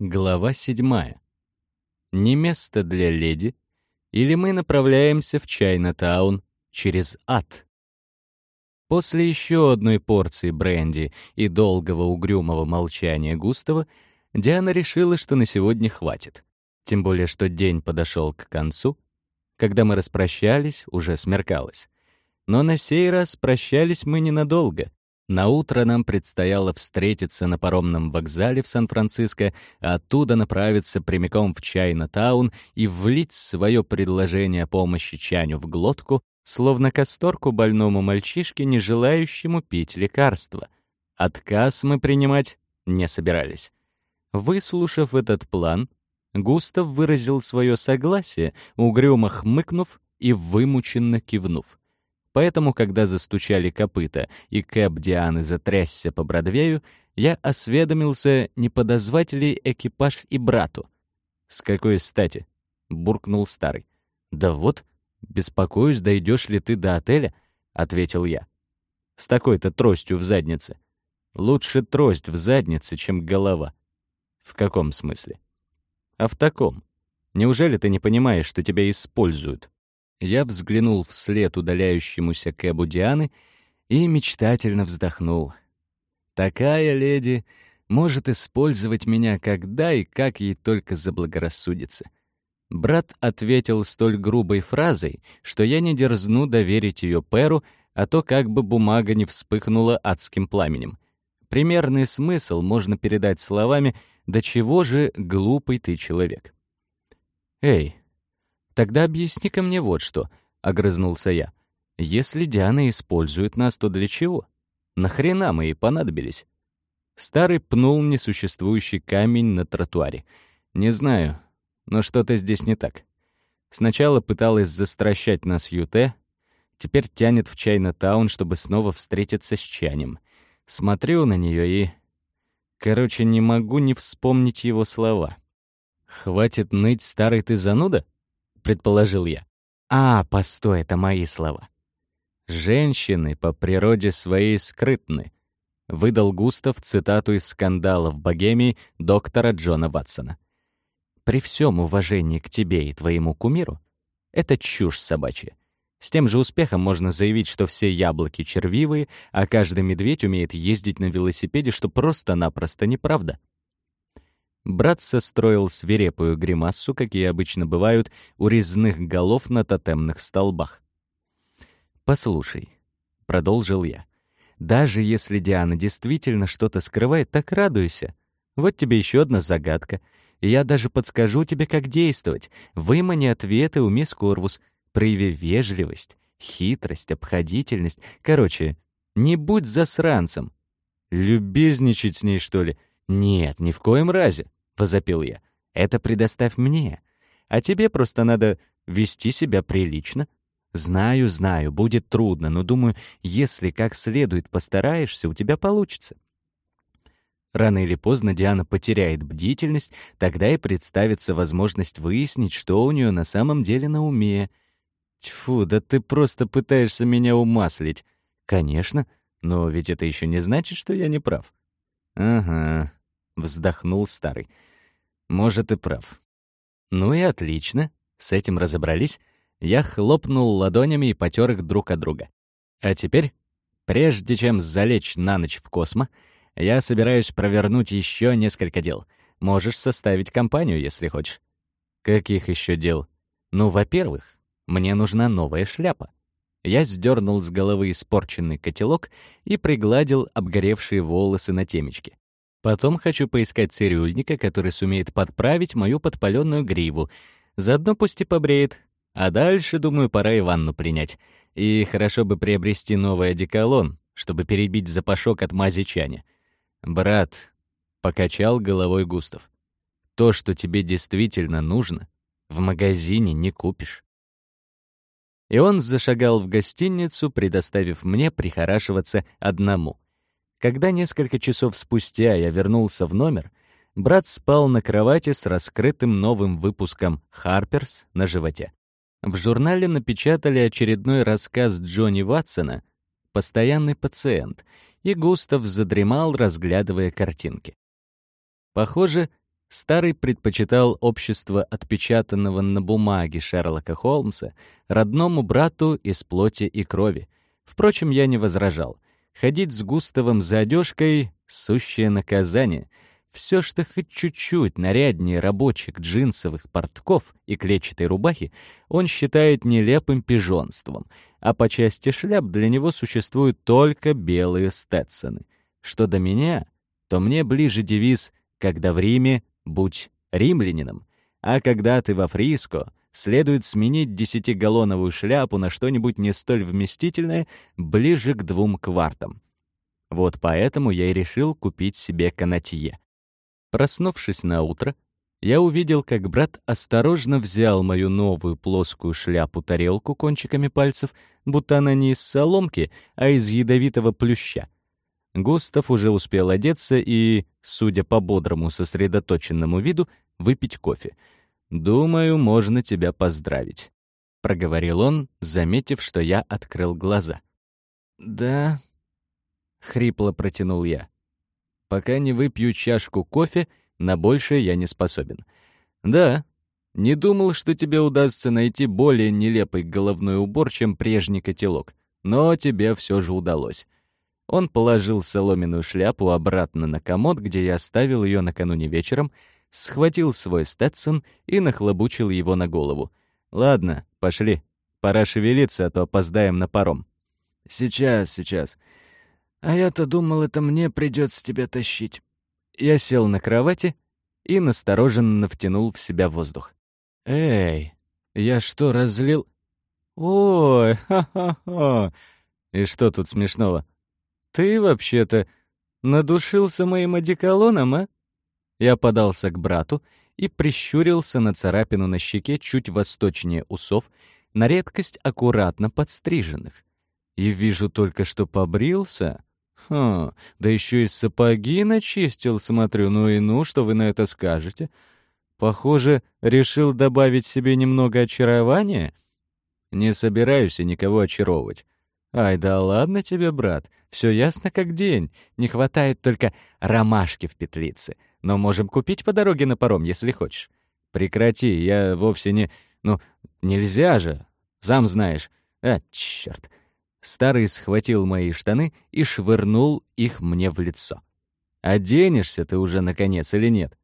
Глава седьмая. Не место для леди, или мы направляемся в Чайна-таун через ад. После еще одной порции бренди и долгого угрюмого молчания Густава Диана решила, что на сегодня хватит. Тем более, что день подошел к концу. Когда мы распрощались, уже смеркалось. Но на сей раз прощались мы ненадолго. На утро нам предстояло встретиться на паромном вокзале в Сан-Франциско, а оттуда направиться прямиком в Чайна-таун и влить свое предложение о помощи Чаню в глотку, словно касторку больному мальчишке, не желающему пить лекарства. Отказ мы принимать не собирались. Выслушав этот план, Густав выразил свое согласие, угрюмо хмыкнув и вымученно кивнув. Поэтому, когда застучали копыта и кэб Дианы затрясся по Бродвею, я осведомился, не подозвать ли экипаж и брату. «С какой стати?» — буркнул старый. «Да вот, беспокоюсь, дойдешь ли ты до отеля?» — ответил я. «С такой-то тростью в заднице. Лучше трость в заднице, чем голова». «В каком смысле?» «А в таком. Неужели ты не понимаешь, что тебя используют?» Я взглянул вслед удаляющемуся Кэбу Дианы и мечтательно вздохнул. Такая леди может использовать меня когда и как ей только заблагорассудится. Брат ответил столь грубой фразой, что я не дерзну доверить ее Перу, а то как бы бумага не вспыхнула адским пламенем. Примерный смысл можно передать словами «Да чего же глупый ты человек?» «Эй, «Тогда объясни-ка мне вот что», — огрызнулся я. «Если Диана использует нас, то для чего? Нахрена мы ей понадобились?» Старый пнул несуществующий камень на тротуаре. «Не знаю, но что-то здесь не так. Сначала пыталась застращать нас Юте, теперь тянет в Чайна-таун, чтобы снова встретиться с Чанем. Смотрю на нее и... Короче, не могу не вспомнить его слова. «Хватит ныть, старый ты зануда?» Предположил я. А, постой, это мои слова. Женщины по природе своей скрытны, выдал Густав цитату из скандала в Богемии доктора Джона Ватсона. При всем уважении к тебе и твоему кумиру, это чушь собачья. С тем же успехом можно заявить, что все яблоки червивые, а каждый медведь умеет ездить на велосипеде, что просто-напросто неправда. Брат состроил свирепую гримассу, какие обычно бывают у резных голов на тотемных столбах. «Послушай», — продолжил я, — «даже если Диана действительно что-то скрывает, так радуйся. Вот тебе еще одна загадка. Я даже подскажу тебе, как действовать. Вымани ответы у мисс Корвус, прояви вежливость, хитрость, обходительность. Короче, не будь засранцем. Любезничать с ней, что ли? Нет, ни в коем разе. — возопил я. «Это предоставь мне. А тебе просто надо вести себя прилично. Знаю, знаю, будет трудно, но думаю, если как следует постараешься, у тебя получится». Рано или поздно Диана потеряет бдительность, тогда и представится возможность выяснить, что у нее на самом деле на уме. Тьфу, да ты просто пытаешься меня умаслить. Конечно, но ведь это еще не значит, что я не прав. Ага, вздохнул старый. Может, и прав. Ну и отлично. С этим разобрались. Я хлопнул ладонями и потер их друг от друга. А теперь, прежде чем залечь на ночь в космо, я собираюсь провернуть еще несколько дел. Можешь составить компанию, если хочешь. Каких еще дел? Ну, во-первых, мне нужна новая шляпа. Я сдернул с головы испорченный котелок и пригладил обгоревшие волосы на темечке. Потом хочу поискать цирюльника, который сумеет подправить мою подпаленную гриву. Заодно пусть и побреет. А дальше, думаю, пора и ванну принять. И хорошо бы приобрести новый одеколон, чтобы перебить запашок от мази чаня. «Брат», — покачал головой Густав, — «то, что тебе действительно нужно, в магазине не купишь». И он зашагал в гостиницу, предоставив мне прихорашиваться одному — когда несколько часов спустя я вернулся в номер, брат спал на кровати с раскрытым новым выпуском «Харперс» на животе. В журнале напечатали очередной рассказ Джонни Ватсона «Постоянный пациент», и Густав задремал, разглядывая картинки. Похоже, Старый предпочитал общество отпечатанного на бумаге Шерлока Холмса родному брату из плоти и крови. Впрочем, я не возражал. Ходить с Густавом за одежкой — сущее наказание. Все, что хоть чуть-чуть наряднее рабочих джинсовых портков и клетчатой рубахи, он считает нелепым пижонством, а по части шляп для него существуют только белые стетсоны. Что до меня, то мне ближе девиз «Когда в Риме, будь римлянином», а когда ты во Фриско, следует сменить десятигаллоновую шляпу на что-нибудь не столь вместительное ближе к двум квартам. Вот поэтому я и решил купить себе канатье. Проснувшись на утро, я увидел, как брат осторожно взял мою новую плоскую шляпу-тарелку кончиками пальцев, будто она не из соломки, а из ядовитого плюща. Густав уже успел одеться и, судя по бодрому сосредоточенному виду, выпить кофе — «Думаю, можно тебя поздравить», — проговорил он, заметив, что я открыл глаза. «Да», — хрипло протянул я. «Пока не выпью чашку кофе, на большее я не способен». «Да, не думал, что тебе удастся найти более нелепый головной убор, чем прежний котелок, но тебе все же удалось». Он положил соломенную шляпу обратно на комод, где я оставил ее накануне вечером, схватил свой Стэтсон и нахлобучил его на голову. «Ладно, пошли. Пора шевелиться, а то опоздаем на паром». «Сейчас, сейчас. А я-то думал, это мне придется тебя тащить». Я сел на кровати и настороженно втянул в себя воздух. «Эй, я что, разлил...» «Ой, ха-ха-ха! И что тут смешного? Ты вообще-то надушился моим одеколоном, а?» Я подался к брату и прищурился на царапину на щеке чуть восточнее усов, на редкость аккуратно подстриженных. И вижу только, что побрился. Хм, да еще и сапоги начистил, смотрю. Ну и ну, что вы на это скажете? Похоже, решил добавить себе немного очарования? Не собираюсь я никого очаровывать. Ай, да ладно тебе, брат, все ясно как день. Не хватает только ромашки в петлице но можем купить по дороге на паром, если хочешь. Прекрати, я вовсе не... Ну, нельзя же, сам знаешь. А, черт. Старый схватил мои штаны и швырнул их мне в лицо. «Оденешься ты уже, наконец, или нет?»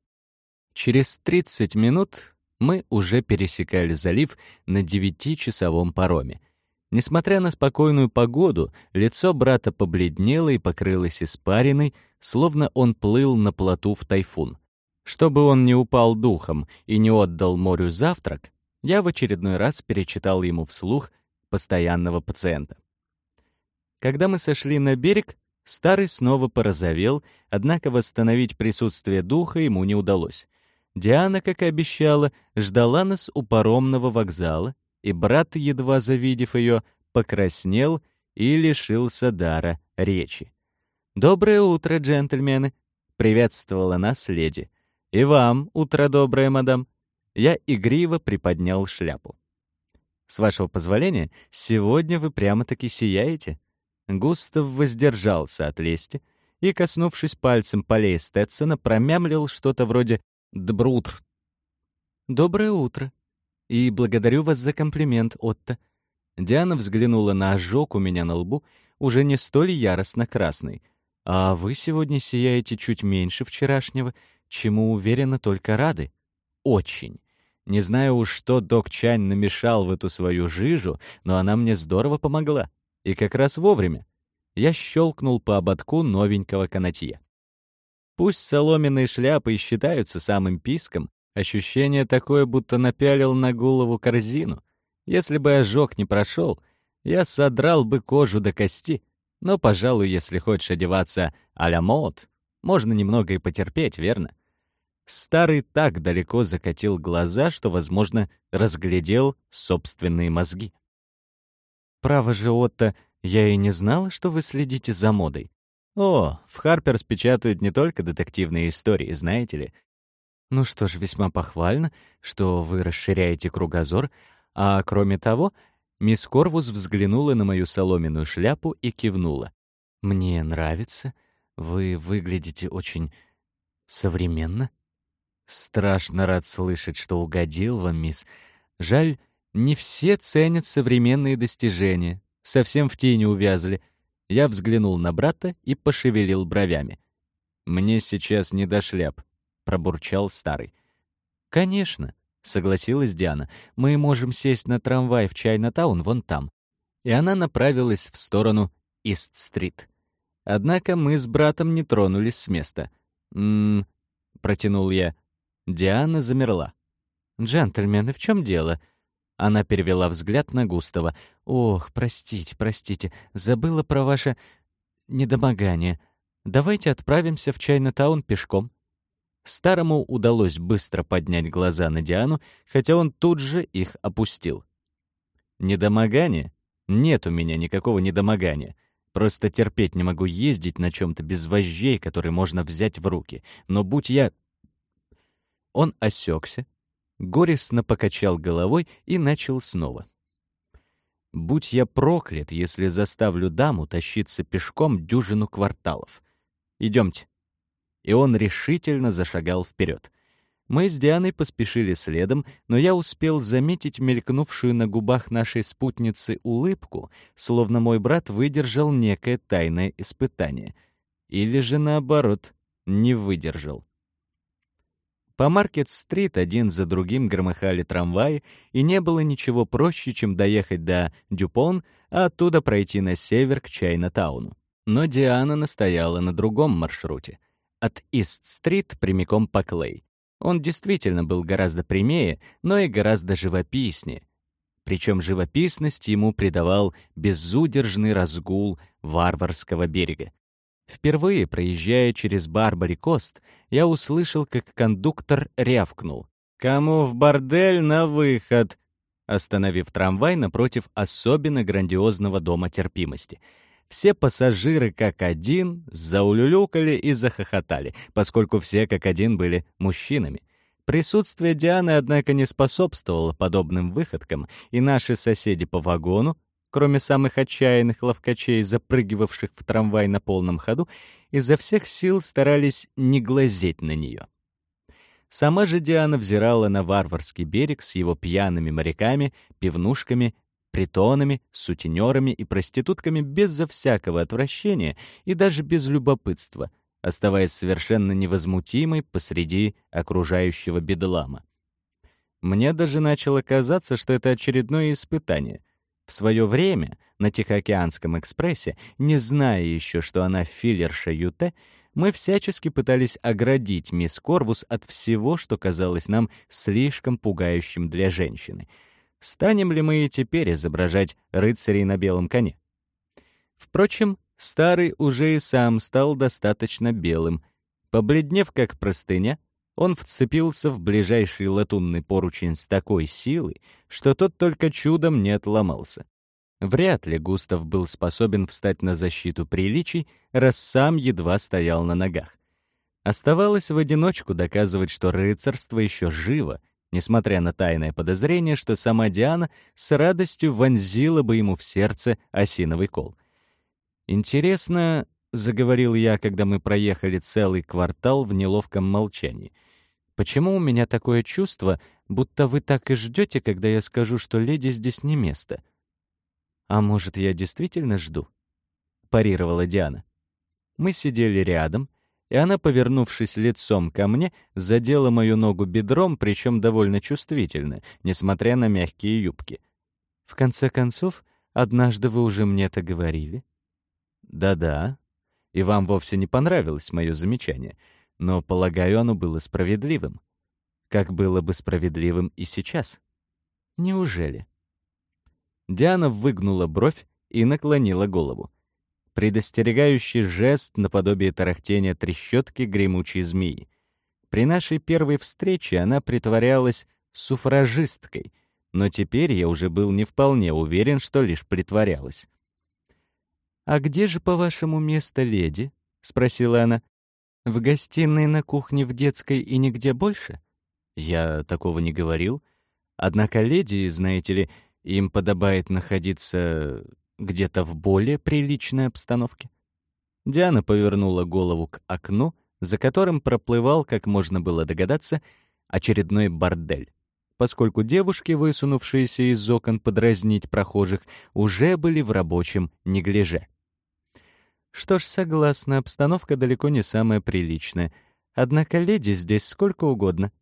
Через 30 минут мы уже пересекали залив на девятичасовом пароме. Несмотря на спокойную погоду, лицо брата побледнело и покрылось испариной, словно он плыл на плоту в тайфун. Чтобы он не упал духом и не отдал морю завтрак, я в очередной раз перечитал ему вслух постоянного пациента. Когда мы сошли на берег, старый снова порозовел, однако восстановить присутствие духа ему не удалось. Диана, как и обещала, ждала нас у паромного вокзала, и брат, едва завидев ее, покраснел и лишился дара речи. «Доброе утро, джентльмены!» — приветствовала нас леди. «И вам утро доброе, мадам!» Я игриво приподнял шляпу. «С вашего позволения, сегодня вы прямо-таки сияете». Густав воздержался от лести и, коснувшись пальцем полей Стетсона, промямлил что-то вроде «Дбрутр». «Доброе утро. И благодарю вас за комплимент, Отто». Диана взглянула на ожог у меня на лбу, уже не столь яростно красный, а вы сегодня сияете чуть меньше вчерашнего, чему, уверенно, только рады. Очень. Не знаю уж, что док Чань намешал в эту свою жижу, но она мне здорово помогла. И как раз вовремя. Я щелкнул по ободку новенького канатье. Пусть соломенные шляпы и считаются самым писком, ощущение такое, будто напялил на голову корзину. Если бы ожог не прошел, я содрал бы кожу до кости — но, пожалуй, если хочешь одеваться а-ля мод, можно немного и потерпеть, верно? Старый так далеко закатил глаза, что, возможно, разглядел собственные мозги. «Право же, Отто, я и не знала, что вы следите за модой. О, в Харперс печатают не только детективные истории, знаете ли. Ну что ж, весьма похвально, что вы расширяете кругозор, а кроме того, Мисс Корвус взглянула на мою соломенную шляпу и кивнула. «Мне нравится. Вы выглядите очень современно». Страшно рад слышать, что угодил вам, мисс. Жаль, не все ценят современные достижения. Совсем в тени увязли. Я взглянул на брата и пошевелил бровями. «Мне сейчас не до шляп», — пробурчал старый. «Конечно», — согласилась Диана. «Мы можем сесть на трамвай в Чайна-таун вон там». И она направилась в сторону Ист-стрит. Однако мы с братом не тронулись с места. «М-м-м», протянул я. Диана замерла. «Джентльмены, в чем дело?» Она перевела взгляд на Густава. «Ох, простите, простите, забыла про ваше недомогание. Давайте отправимся в Чайна-таун пешком». Старому удалось быстро поднять глаза на Диану, хотя он тут же их опустил. «Недомогание? Нет у меня никакого недомогания. Просто терпеть не могу ездить на чем то без вожжей, которые можно взять в руки. Но будь я он осекся, горестно покачал головой и начал снова. «Будь я проклят, если заставлю даму тащиться пешком дюжину кварталов. Идемте». И он решительно зашагал вперед. Мы с Дианой поспешили следом, но я успел заметить мелькнувшую на губах нашей спутницы улыбку, словно мой брат выдержал некое тайное испытание. Или же, наоборот, не выдержал. По Маркет-стрит один за другим громыхали трамваи, и не было ничего проще, чем доехать до Дюпон, а оттуда пройти на север к Чайна-тауну. Но Диана настояла на другом маршруте. От Ист-стрит прямиком по Клей. Он действительно был гораздо прямее, но и гораздо живописнее. Причем живописность ему придавал безудержный разгул варварского берега. Впервые, проезжая через Барбари-Кост, я услышал, как кондуктор рявкнул. «Кому в бордель на выход?» остановив трамвай напротив особенно грандиозного дома терпимости. Все пассажиры как один заулюлюкали и захохотали, поскольку все как один были мужчинами. Присутствие Дианы, однако, не способствовало подобным выходкам, и наши соседи по вагону кроме самых отчаянных ловкачей, запрыгивавших в трамвай на полном ходу, изо всех сил старались не глазеть на нее. Сама же Диана взирала на варварский берег с его пьяными моряками, пивнушками, притонами, сутенерами и проститутками безо всякого отвращения и даже без любопытства, оставаясь совершенно невозмутимой посреди окружающего бедлама. Мне даже начало казаться, что это очередное испытание — в свое время на Тихоокеанском экспрессе, не зная еще, что она филлерша Юте, мы всячески пытались оградить мисс Корвус от всего, что казалось нам слишком пугающим для женщины. Станем ли мы и теперь изображать рыцарей на белом коне? Впрочем, старый уже и сам стал достаточно белым. Побледнев как простыня, он вцепился в ближайший латунный поручень с такой силой, что тот только чудом не отломался. Вряд ли Густав был способен встать на защиту приличий, раз сам едва стоял на ногах. Оставалось в одиночку доказывать, что рыцарство еще живо, несмотря на тайное подозрение, что сама Диана с радостью вонзила бы ему в сердце осиновый кол. «Интересно», — заговорил я, когда мы проехали целый квартал в неловком молчании, «почему у меня такое чувство, будто вы так и ждете, когда я скажу, что леди здесь не место?» «А может, я действительно жду?» — парировала Диана. Мы сидели рядом, и она, повернувшись лицом ко мне, задела мою ногу бедром, причем довольно чувствительно, несмотря на мягкие юбки. «В конце концов, однажды вы уже мне это говорили?» «Да-да. И вам вовсе не понравилось мое замечание, но, полагаю, оно было справедливым. Как было бы справедливым и сейчас?» «Неужели?» Диана выгнула бровь и наклонила голову. Предостерегающий жест наподобие тарахтения трещотки гремучей змеи. При нашей первой встрече она притворялась суфражисткой, но теперь я уже был не вполне уверен, что лишь притворялась. «А где же, по-вашему, место леди?» — спросила она. «В гостиной, на кухне, в детской и нигде больше?» Я такого не говорил. Однако леди, знаете ли, им подобает находиться где-то в более приличной обстановке. Диана повернула голову к окну, за которым проплывал, как можно было догадаться, очередной бордель, поскольку девушки, высунувшиеся из окон подразнить прохожих, уже были в рабочем неглиже. Что ж, согласна, обстановка далеко не самая приличная. Однако леди здесь сколько угодно.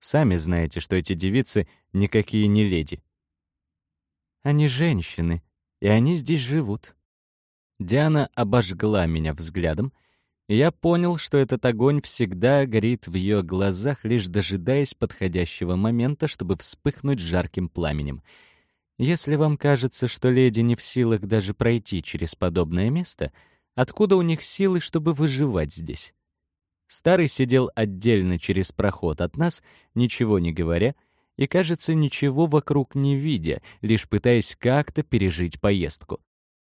Сами знаете, что эти девицы никакие не леди. Они женщины, и они здесь живут. Диана обожгла меня взглядом, и я понял, что этот огонь всегда горит в ее глазах, лишь дожидаясь подходящего момента, чтобы вспыхнуть жарким пламенем. Если вам кажется, что леди не в силах даже пройти через подобное место — Откуда у них силы, чтобы выживать здесь? Старый сидел отдельно через проход от нас, ничего не говоря, и, кажется, ничего вокруг не видя, лишь пытаясь как-то пережить поездку.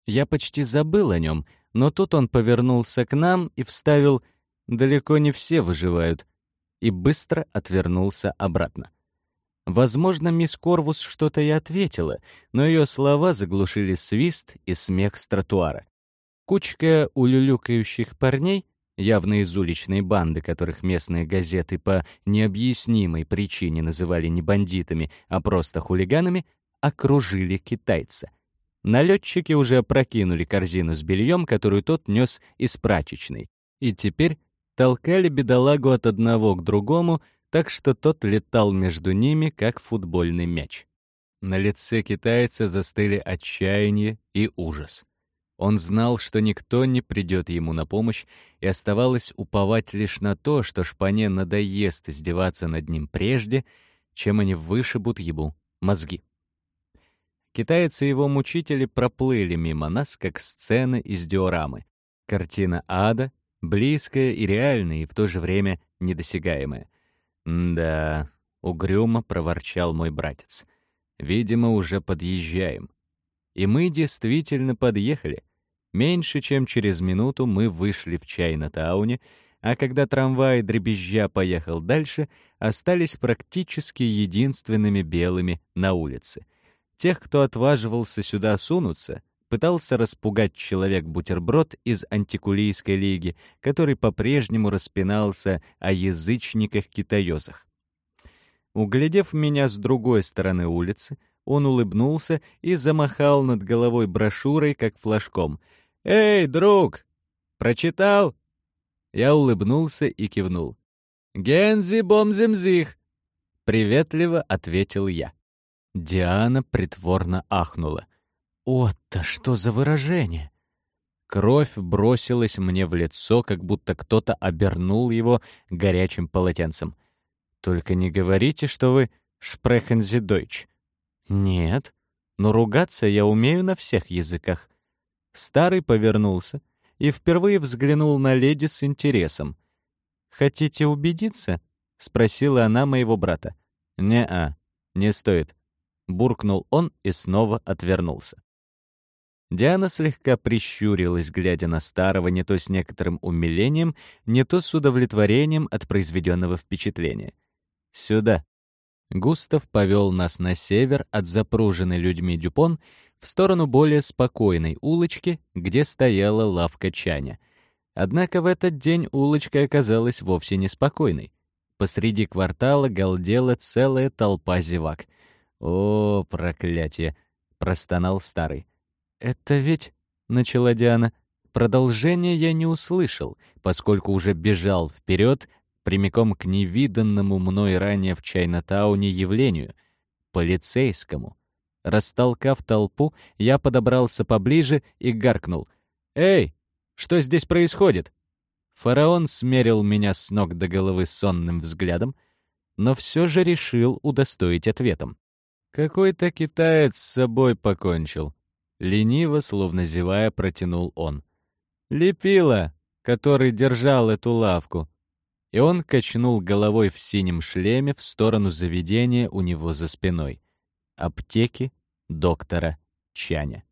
Я почти забыл о нем, но тут он повернулся к нам и вставил «далеко не все выживают» и быстро отвернулся обратно. Возможно, мисс Корвус что-то и ответила, но ее слова заглушили свист и смех с тротуара. Кучка улюлюкающих парней, явно из уличной банды, которых местные газеты по необъяснимой причине называли не бандитами, а просто хулиганами, окружили китайца. Налетчики уже опрокинули корзину с бельем, которую тот нес из прачечной, и теперь толкали бедолагу от одного к другому, так что тот летал между ними, как футбольный мяч. На лице китайца застыли отчаяние и ужас. Он знал, что никто не придет ему на помощь, и оставалось уповать лишь на то, что шпане надоест издеваться над ним прежде, чем они вышибут ему мозги. Китайцы и его мучители проплыли мимо нас, как сцены из диорамы. Картина ада, близкая и реальная, и в то же время недосягаемая. «Да», — угрюмо проворчал мой братец, — «видимо, уже подъезжаем». И мы действительно подъехали. Меньше чем через минуту мы вышли в Чайна-тауне, а когда трамвай дребезжа поехал дальше, остались практически единственными белыми на улице. Тех, кто отваживался сюда сунуться, пытался распугать человек-бутерброд из антикулийской лиги, который по-прежнему распинался о язычниках-китаёзах. Углядев меня с другой стороны улицы, он улыбнулся и замахал над головой брошюрой, как флажком. «Эй, друг! Прочитал?» Я улыбнулся и кивнул. «Гензи бомземзих!» — приветливо ответил я. Диана притворно ахнула. «О-то что за выражение!» Кровь бросилась мне в лицо, как будто кто-то обернул его горячим полотенцем. «Только не говорите, что вы шпрехензидойч. «Нет, но ругаться я умею на всех языках». Старый повернулся и впервые взглянул на леди с интересом. «Хотите убедиться?» — спросила она моего брата. «Не-а, не стоит», — буркнул он и снова отвернулся. Диана слегка прищурилась, глядя на старого не то с некоторым умилением, не то с удовлетворением от произведенного впечатления. «Сюда», Густав повел нас на север от запруженной людьми Дюпон в сторону более спокойной улочки, где стояла лавка Чаня. Однако в этот день улочка оказалась вовсе не спокойной. Посреди квартала галдела целая толпа зевак. «О, проклятие!» — простонал старый. «Это ведь...» — начала Диана. Продолжения я не услышал, поскольку уже бежал вперед, прямиком к невиданному мной ранее в Чайнатауне явлению — полицейскому. Растолкав толпу, я подобрался поближе и гаркнул. «Эй, что здесь происходит?» Фараон смерил меня с ног до головы сонным взглядом, но все же решил удостоить ответом. «Какой-то китаец с собой покончил». Лениво, словно зевая, протянул он. «Лепила, который держал эту лавку и он качнул головой в синем шлеме в сторону заведения у него за спиной. Аптеки доктора Чаня.